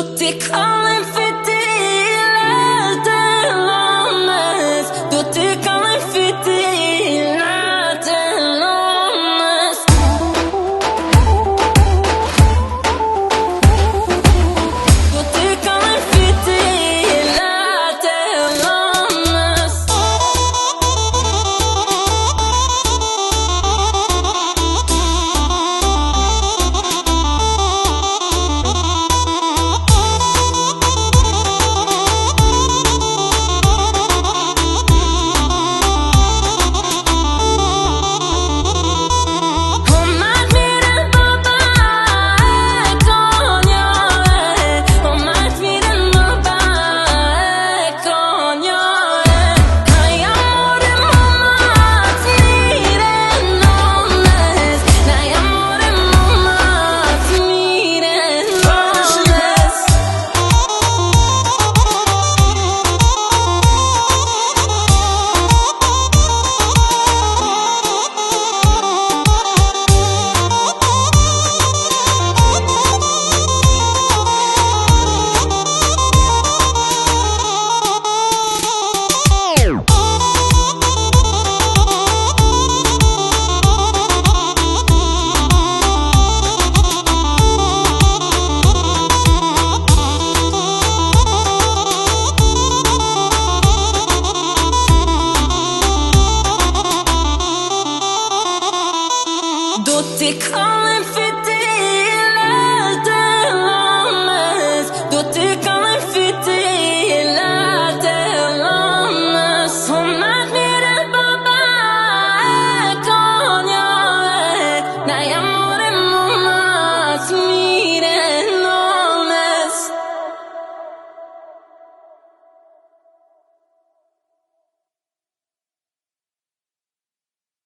Tutti callen fedeli del nome, tutti callen calling for